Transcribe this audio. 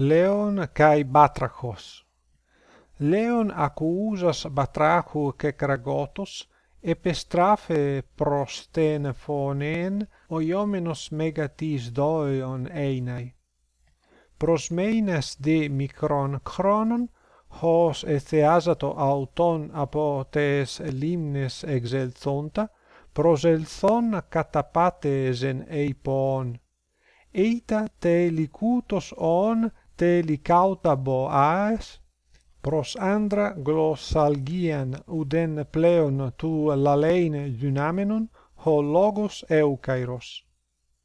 Leon kai Batrachos. Leon acusas Batrachu ke Kragotos epistrafe prosten phonen oiomenos megatis doion einai. Prosmeines de mikron chronon hos etheasato auton apo tes limnes exelthonta proselthon catapates en eipon eita te licutos on telicauta boas pros andra glossalgian uden pleon tu lalein dynamenon ho logos eukairos.